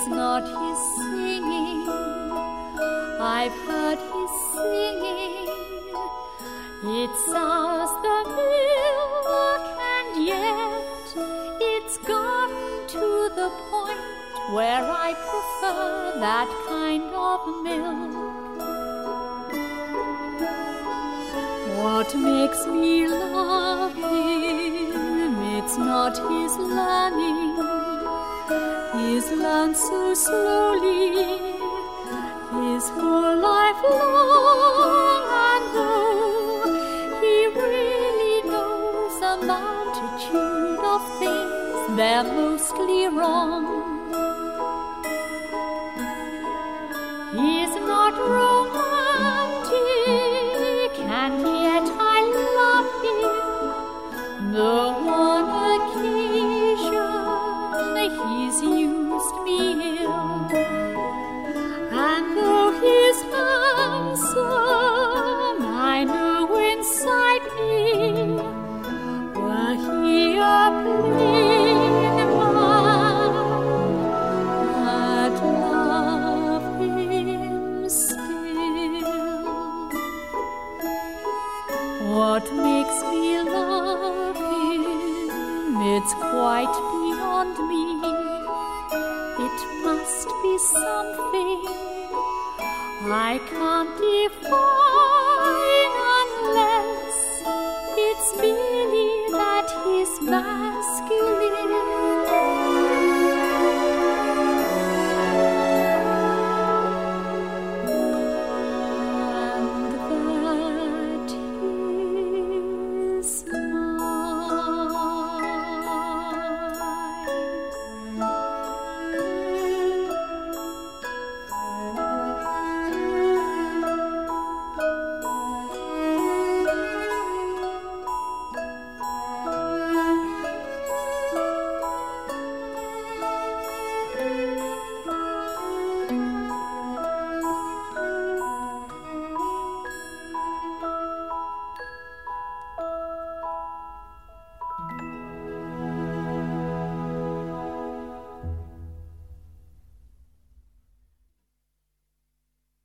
It's not his singing, I've heard his singing. It sounds the milk, and yet it's gotten to the point where I prefer that kind of milk. What makes me love him? It's not his learning. He's learned so slowly his whole life long, and though he really knows a multitude of things, they're mostly wrong. He's What makes me love him? It's quite beyond me. It must be something I can't define mine.